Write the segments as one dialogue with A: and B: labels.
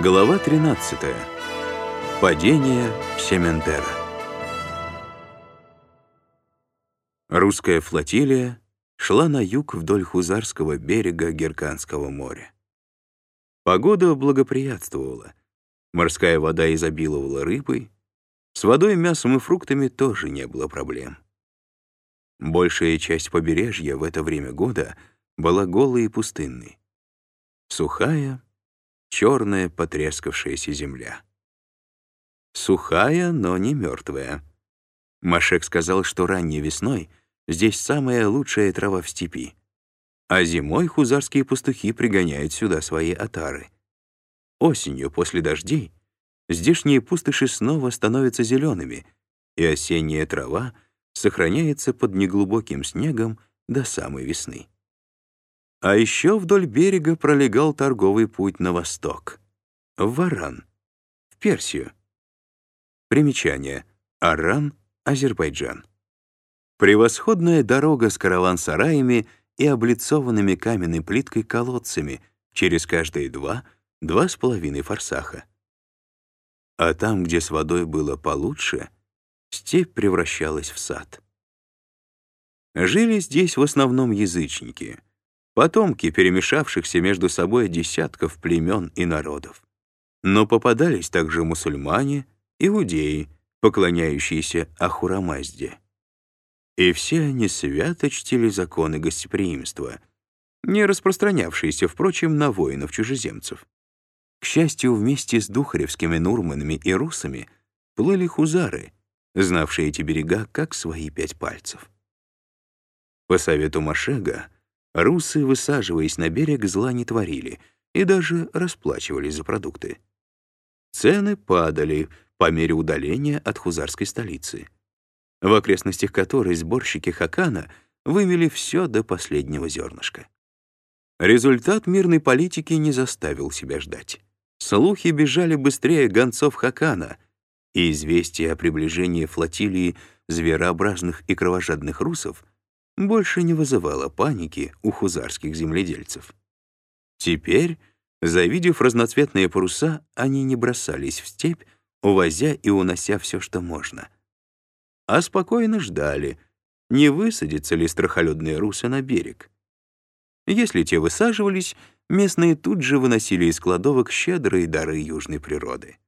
A: Глава 13. Падение Сементера. Русская флотилия шла на юг вдоль Хузарского берега Герканского моря. Погода благоприятствовала. Морская вода изобиловала рыбой. С водой, мясом и фруктами тоже не было проблем. Большая часть побережья в это время года была голой и пустынной. Сухая, черная потрескавшаяся земля. Сухая, но не мертвая. Машек сказал, что ранней весной здесь самая лучшая трава в степи, а зимой хузарские пастухи пригоняют сюда свои отары. Осенью, после дождей, здешние пустоши снова становятся зелеными, и осенняя трава сохраняется под неглубоким снегом до самой весны. А еще вдоль берега пролегал торговый путь на восток, в Варан, в Персию. Примечание. Аран, Азербайджан. Превосходная дорога с караван-сараями и облицованными каменной плиткой колодцами через каждые два, два с половиной форсаха. А там, где с водой было получше, степь превращалась в сад. Жили здесь в основном язычники — потомки перемешавшихся между собой десятков племен и народов. Но попадались также мусульмане, иудеи, поклоняющиеся Ахурамазде. И все они свято чтили законы гостеприимства, не распространявшиеся, впрочем, на воинов-чужеземцев. К счастью, вместе с духаревскими нурманами и русами плыли хузары, знавшие эти берега как свои пять пальцев. По совету Машега, Русы, высаживаясь на берег, зла не творили и даже расплачивались за продукты. Цены падали по мере удаления от хузарской столицы, в окрестностях которой сборщики хакана вымели все до последнего зернышка. Результат мирной политики не заставил себя ждать. Слухи бежали быстрее гонцов хакана, и известие о приближении флотилии зверообразных и кровожадных русов — больше не вызывало паники у хузарских земледельцев. Теперь, завидев разноцветные паруса, они не бросались в степь, увозя и унося все, что можно. А спокойно ждали, не высадятся ли страхолюдные русы на берег. Если те высаживались, местные тут же выносили из кладовок щедрые дары южной природы.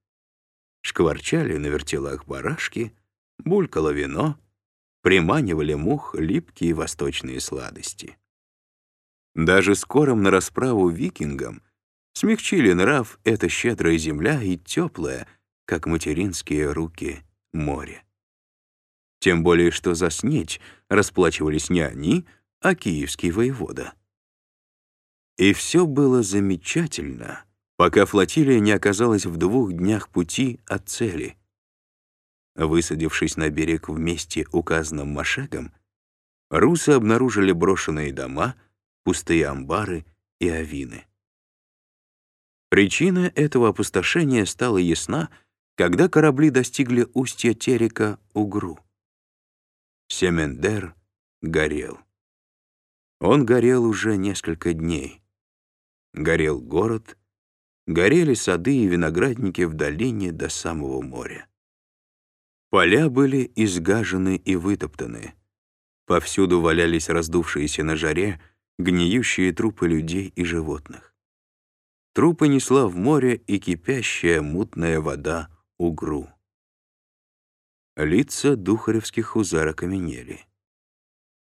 A: Шкварчали на вертелах барашки, булькало вино — приманивали мух липкие восточные сладости. Даже скорым на расправу викингам смягчили нрав эта щедрая земля и теплая, как материнские руки, море. Тем более, что за снеть расплачивались не они, а киевский воевода. И все было замечательно, пока флотилия не оказалась в двух днях пути от цели — Высадившись на берег вместе указанным Машегом, русы обнаружили брошенные дома, пустые амбары и авины. Причина этого опустошения стала ясна, когда корабли достигли устья Терека Угру. Семендер горел. Он горел уже несколько дней. Горел город, горели сады и виноградники в долине до самого моря. Поля были изгажены и вытоптаны. Повсюду валялись раздувшиеся на жаре гниющие трупы людей и животных. Трупы несла в море и кипящая мутная вода угру. Лица духаревских хузар окаменели.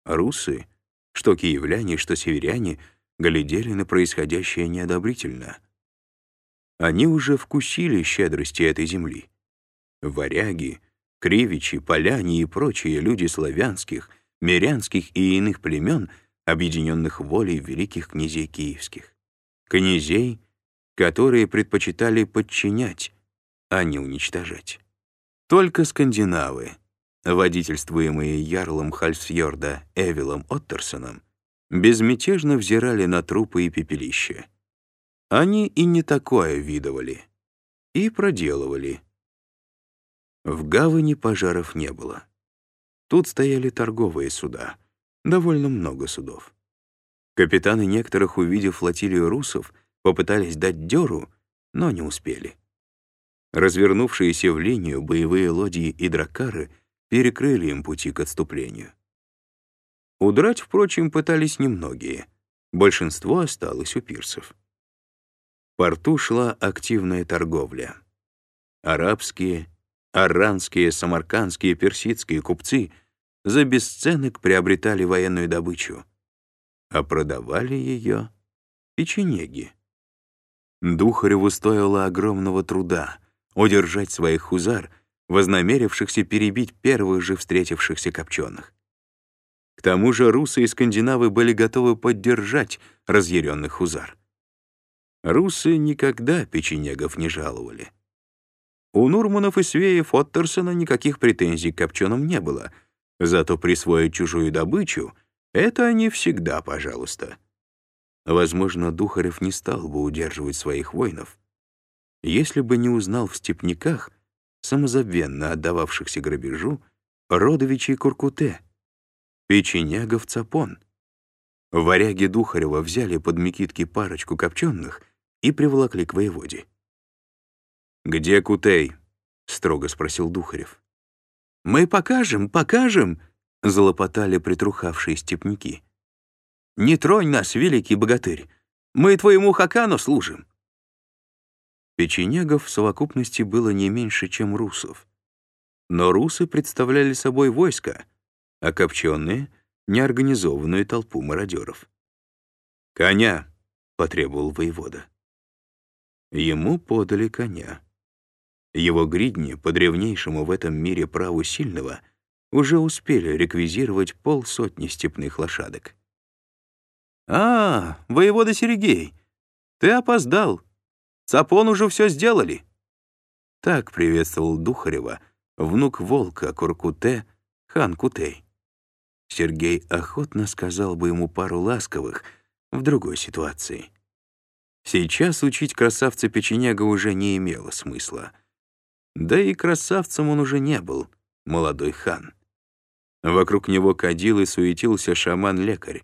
A: Русы, что киевляне, что северяне, глядели на происходящее неодобрительно. Они уже вкусили щедрости этой земли. Варяги, Кривичи, поляне и прочие люди славянских, мирянских и иных племен, объединенных волей великих князей киевских. Князей, которые предпочитали подчинять, а не уничтожать. Только скандинавы, водительствуемые ярлом Хальсфьорда Эвилом Оттерсоном, безмятежно взирали на трупы и пепелища. Они и не такое видывали. И проделывали, в гавани пожаров не было. Тут стояли торговые суда, довольно много судов. Капитаны некоторых, увидев флотилию русов, попытались дать дёру, но не успели. Развернувшиеся в линию боевые лодии и дракары перекрыли им пути к отступлению. Удрать, впрочем, пытались немногие. Большинство осталось у пирсов. В порту шла активная торговля. Арабские, аранские, самаркандские, персидские купцы за бесценок приобретали военную добычу, а продавали ее печенеги. Духареву стоило огромного труда удержать своих хузар, вознамерившихся перебить первых же встретившихся копченых. К тому же русы и скандинавы были готовы поддержать разъяренных хузар. Русы никогда печенегов не жаловали. У Нурманов и Свеев Оттерсона никаких претензий к копченым не было, зато присвоить чужую добычу — это не всегда пожалуйста. Возможно, Духарев не стал бы удерживать своих воинов, если бы не узнал в степняках, самозабвенно отдававшихся грабежу, родовичей Куркуте, печенягов Цапон. Варяги Духарева взяли под Микитки парочку копченых и приволокли к воеводе. «Где Кутей?» — строго спросил Духарев. «Мы покажем, покажем!» — залопотали притрухавшие степняки. «Не тронь нас, великий богатырь! Мы твоему хакану служим!» Печенегов в совокупности было не меньше, чем русов. Но русы представляли собой войско, а копченые — неорганизованную толпу мародеров. «Коня!» — потребовал воевода. Ему подали коня. Его гридни, по древнейшему в этом мире праву сильного, уже успели реквизировать полсотни степных лошадок. «А, воевода Сергей, ты опоздал. Цапон уже все сделали». Так приветствовал Духарева внук волка Куркуте, хан Кутей. Сергей охотно сказал бы ему пару ласковых в другой ситуации. Сейчас учить красавца-печеняга уже не имело смысла. Да и красавцем он уже не был, молодой хан. Вокруг него кадил и суетился шаман-лекарь.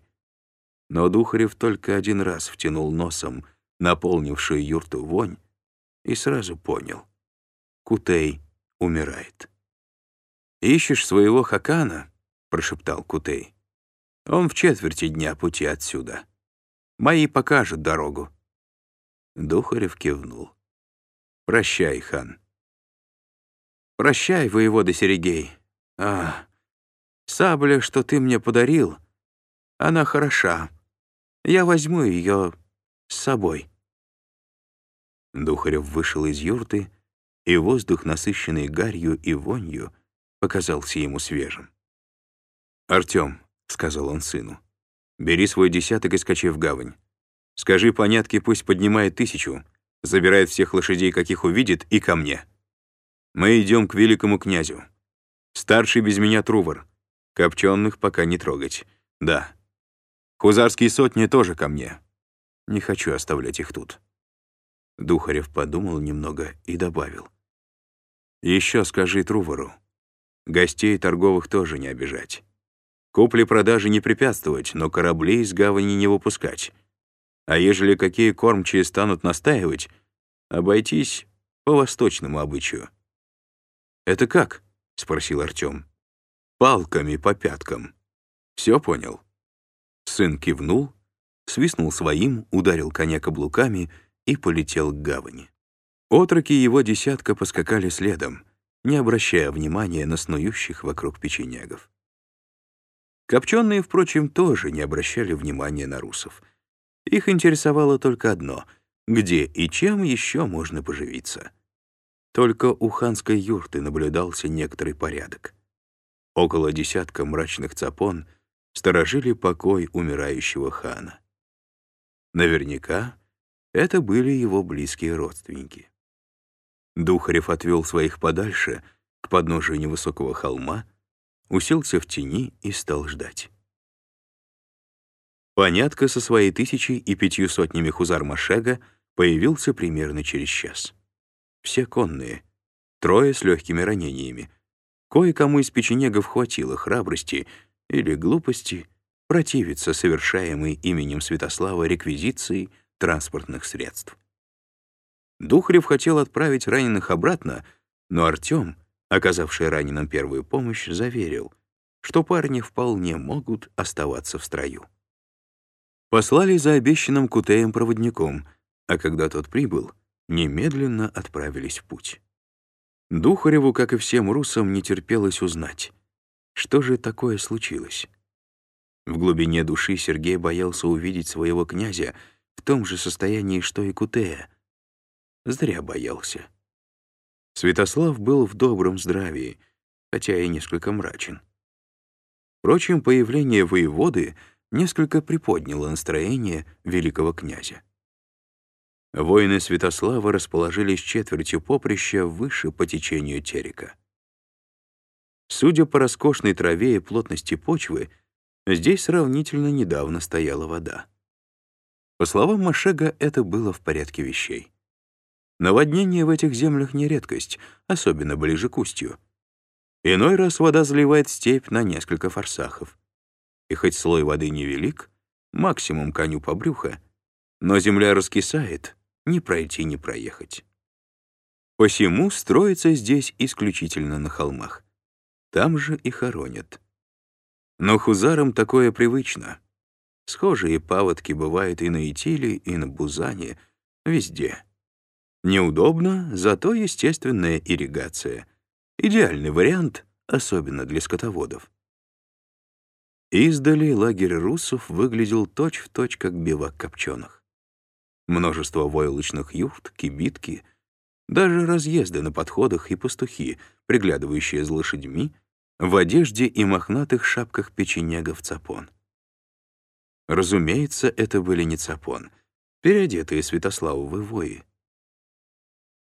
A: Но Духарев только один раз втянул носом наполнившую юрту вонь, и сразу понял — Кутей умирает. «Ищешь своего хакана?» — прошептал Кутей. «Он в четверти дня пути отсюда. Мои покажут дорогу». Духарев кивнул. «Прощай, хан». «Прощай, воевода Серегей. А, сабля, что ты мне подарил, она хороша. Я возьму ее с собой». Духарев вышел из юрты, и воздух, насыщенный гарью и вонью, показался ему свежим. «Артём», — сказал он сыну, — «бери свой десяток и скачи в гавань. Скажи понятке, пусть поднимает тысячу, забирает всех лошадей, каких увидит, и ко мне. Мы идем к великому князю. Старший без меня Трувор. Копченых пока не трогать. Да. Хузарские сотни тоже ко мне. Не хочу оставлять их тут». Духарев подумал немного и добавил. «Еще скажи Трувору. Гостей торговых тоже не обижать. Купли-продажи не препятствовать, но кораблей из гавани не выпускать. А ежели какие кормчие станут настаивать, обойтись по восточному обычаю». «Это как?» — спросил Артем. «Палками по пяткам. Все понял?» Сын кивнул, свистнул своим, ударил коня каблуками и полетел к гавани. Отроки его десятка поскакали следом, не обращая внимания на снующих вокруг печенягов. Копченые, впрочем, тоже не обращали внимания на русов. Их интересовало только одно — где и чем еще можно поживиться. Только у ханской юрты наблюдался некоторый порядок. Около десятка мрачных цапон сторожили покой умирающего хана. Наверняка это были его близкие родственники. Духарев отвел своих подальше, к подножию невысокого холма, уселся в тени и стал ждать. Понятка со своей тысячей и пятью сотнями хузар Машега появился примерно через час. Все конные, трое с легкими ранениями. Кое-кому из печенегов хватило храбрости или глупости противиться совершаемой именем Святослава реквизиции — транспортных средств. Духарев хотел отправить раненых обратно, но Артем, оказавший раненым первую помощь, заверил, что парни вполне могут оставаться в строю. Послали за обещанным Кутеем-проводником, а когда тот прибыл, немедленно отправились в путь. Духареву, как и всем русам, не терпелось узнать, что же такое случилось. В глубине души Сергей боялся увидеть своего князя в том же состоянии, что и Кутея. Зря боялся. Святослав был в добром здравии, хотя и несколько мрачен. Впрочем, появление воеводы несколько приподняло настроение великого князя. Воины Святослава расположились четвертью поприща выше по течению Терека. Судя по роскошной траве и плотности почвы, здесь сравнительно недавно стояла вода. По словам Машега, это было в порядке вещей. Наводнение в этих землях не редкость, особенно ближе к устью. Иной раз вода заливает степь на несколько форсахов. И хоть слой воды невелик, максимум коню по брюхо, но земля раскисает, ни пройти, ни проехать. Посему строится здесь исключительно на холмах. Там же и хоронят. Но хузарам такое привычно. Схожие паводки бывают и на Итиле, и на Бузане, везде. Неудобно, зато естественная ирригация. Идеальный вариант, особенно для скотоводов. Издали лагерь русов выглядел точь-в-точь, точь, как бивак копченых. Множество войлочных юрт, кибитки, даже разъезды на подходах и пастухи, приглядывающие за лошадьми, в одежде и мохнатых шапках печенегов цапон. Разумеется, это были не цапон, переодетые Святославовы вои.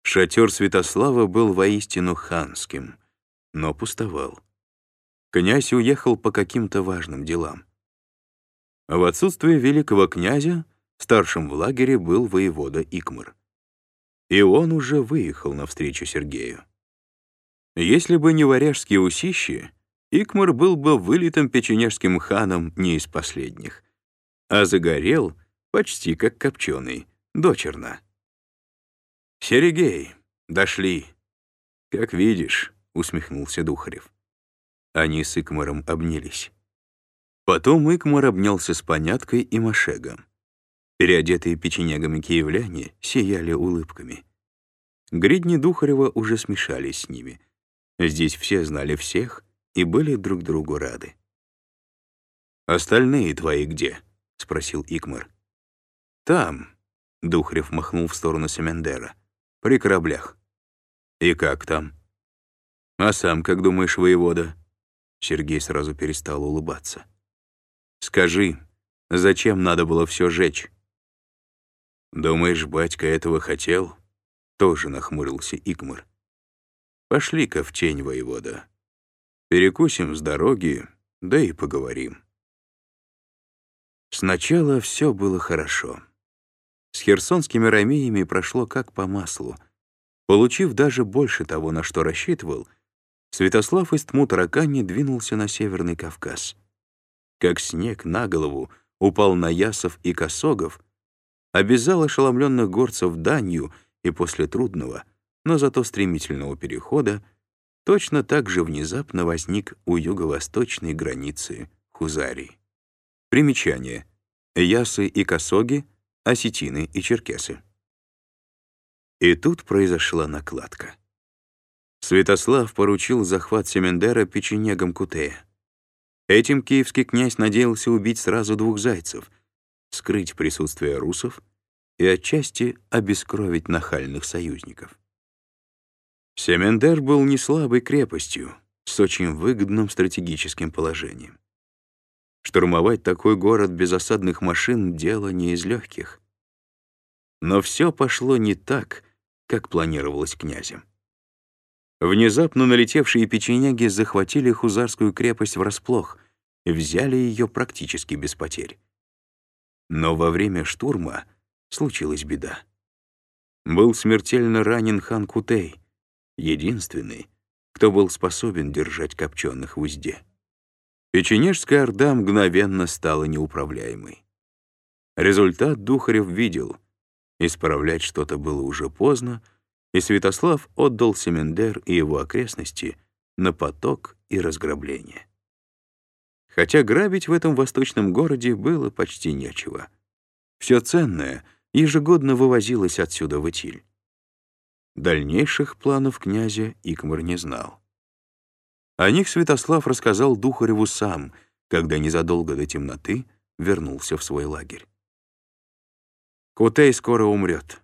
A: Шатер Святослава был воистину ханским, но пустовал. Князь уехал по каким-то важным делам. В отсутствие великого князя старшим в лагере был воевода Икмар. И он уже выехал навстречу Сергею. Если бы не варяжские усищи, Икмар был бы вылитым печенежским ханом не из последних, а загорел почти как копченый, дочерно. «Серегей, дошли». «Как видишь», — усмехнулся Духарев. Они с Икмаром обнялись. Потом Икмар обнялся с Поняткой и Машегом. Переодетые печенегами киевляне сияли улыбками. Гридни Духарева уже смешались с ними. Здесь все знали всех и были друг другу рады. «Остальные твои где?» — спросил Икмар. «Там», — Духарев махнул в сторону Семендера. При кораблях. И как там? А сам, как думаешь, воевода? Сергей сразу перестал улыбаться. Скажи, зачем надо было все жечь? Думаешь, батька этого хотел? Тоже нахмурился Игмар. Пошли-ка в тень, воевода. Перекусим с дороги, да и поговорим. Сначала все было хорошо с херсонскими ромеями прошло как по маслу. Получив даже больше того, на что рассчитывал, Святослав из Тму-Таракани двинулся на Северный Кавказ. Как снег на голову упал на ясов и косогов, обязал ошеломленных горцев данью и после трудного, но зато стремительного перехода точно так же внезапно возник у юго-восточной границы Хузарии. Примечание. Ясы и косоги — осетины и черкесы. И тут произошла накладка. Святослав поручил захват Семендера печенегом Кутея. Этим киевский князь надеялся убить сразу двух зайцев, скрыть присутствие русов и отчасти обескровить нахальных союзников. Семендер был не слабой крепостью, с очень выгодным стратегическим положением. Штурмовать такой город без осадных машин — дело не из легких. Но все пошло не так, как планировалось князем. Внезапно налетевшие печеняги захватили Хузарскую крепость врасплох и взяли ее практически без потерь. Но во время штурма случилась беда. Был смертельно ранен хан Кутей, единственный, кто был способен держать копченых в узде. Печенежская орда мгновенно стала неуправляемой. Результат Духарев видел. Исправлять что-то было уже поздно, и Святослав отдал Семендер и его окрестности на поток и разграбление. Хотя грабить в этом восточном городе было почти нечего. Все ценное ежегодно вывозилось отсюда в Итиль. Дальнейших планов князя Икмар не знал. О них Святослав рассказал Духареву сам, когда незадолго до темноты вернулся в свой лагерь. «Кутей скоро умрет.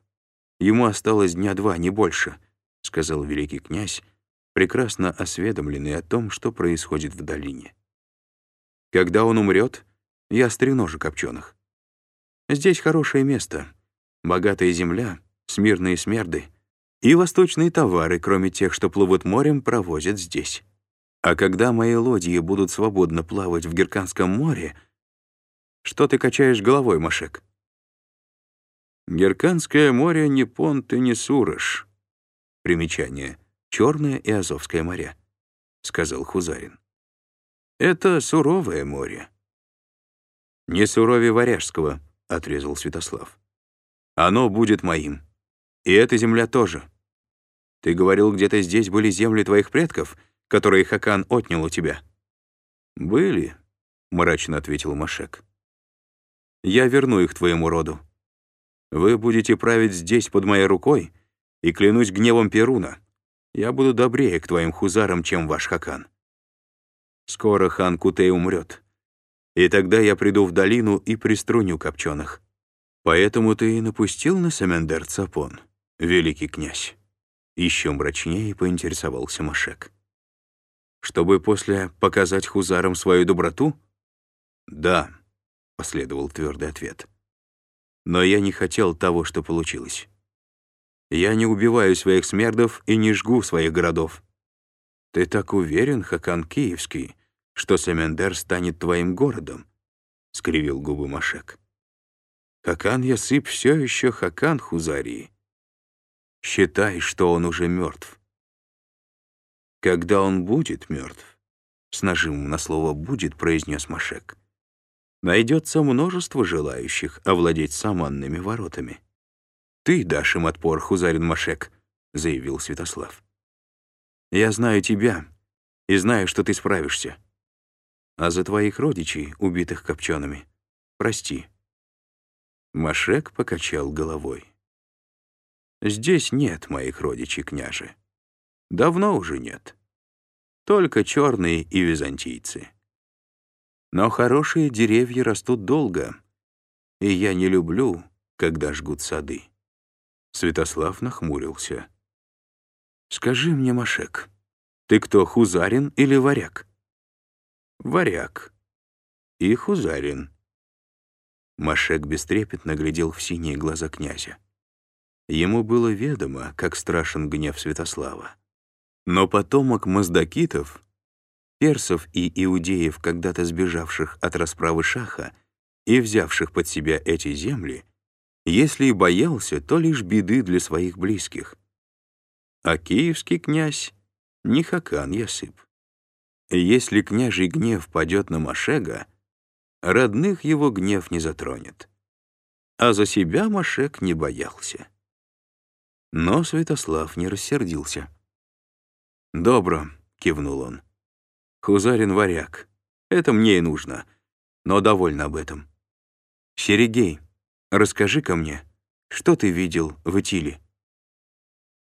A: Ему осталось дня два, не больше», — сказал великий князь, прекрасно осведомленный о том, что происходит в долине. «Когда он умрет, я стреножу копченых. Здесь хорошее место, богатая земля, смирные смерды и восточные товары, кроме тех, что плывут морем, провозят здесь. А когда мои лодьи будут свободно плавать в Герканском море, что ты качаешь головой, Машек?» Герканское море не Понт и не Сурож. Примечание. Черное и Азовское моря, — сказал Хузарин. Это суровое море. Не суровее Варяжского, — отрезал Святослав. Оно будет моим. И эта земля тоже. Ты говорил, где-то здесь были земли твоих предков, которые Хакан отнял у тебя. «Были», — мрачно ответил Машек. «Я верну их твоему роду. Вы будете править здесь под моей рукой, и клянусь гневом Перуна, я буду добрее к твоим хузарам, чем ваш Хакан. Скоро хан Кутей умрет, и тогда я приду в долину и приструню копченых. Поэтому ты и напустил на Семендер Цапон, великий князь. Еще мрачнее поинтересовался Машек. Чтобы после показать хузарам свою доброту? Да, последовал твердый ответ. Но я не хотел того, что получилось. Я не убиваю своих смердов и не жгу своих городов. Ты так уверен, Хакан Киевский, что Семендер станет твоим городом? — скривил губы Машек. Хакан Ясып все еще Хакан Хузарии. Считай, что он уже мертв. Когда он будет мертв, с нажимом на слово «будет» произнес Машек, найдется множество желающих овладеть саманными воротами. «Ты дашь им отпор, Хузарин Машек», — заявил Святослав. «Я знаю тебя и знаю, что ты справишься. А за твоих родичей, убитых копчеными, прости». Машек покачал головой. «Здесь нет моих родичей, княже. Давно уже нет. Только черные и византийцы». Но хорошие деревья растут долго, и я не люблю, когда жгут сады. Святослав нахмурился. «Скажи мне, Машек, ты кто, хузарин или варяг?» «Варяг. И хузарин». Машек бестрепетно глядел в синие глаза князя. Ему было ведомо, как страшен гнев Святослава. Но потомок Маздакитов персов и иудеев, когда-то сбежавших от расправы Шаха и взявших под себя эти земли, если и боялся, то лишь беды для своих близких. А киевский князь — не Хакан Ясып. Если княжий гнев падет на Машега, родных его гнев не затронет. А за себя Машек не боялся. Но Святослав не рассердился. «Добро», — кивнул он. Хузарин варяг. Это мне и нужно. Но довольна об этом. Серегей, расскажи ко мне, что ты видел в Итиле?